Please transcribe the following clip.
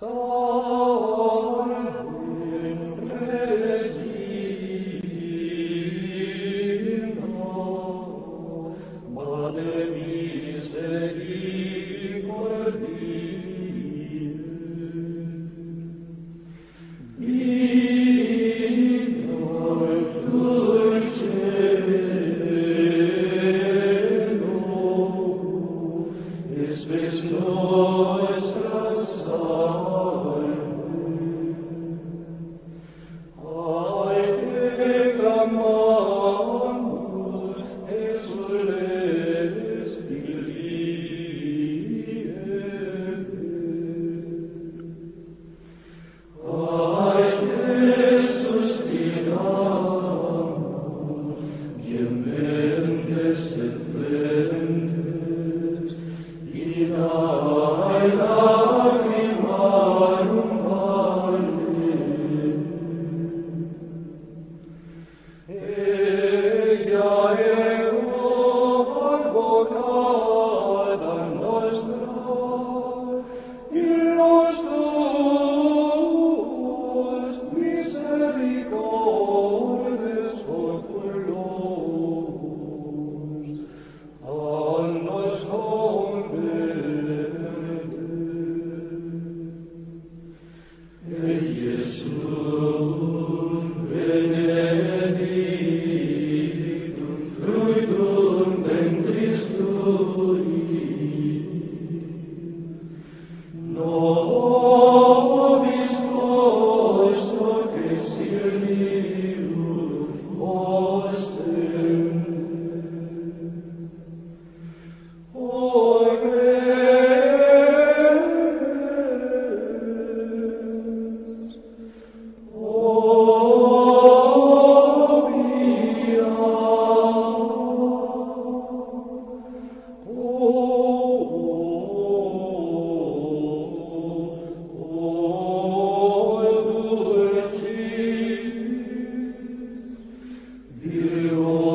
So Pai. No You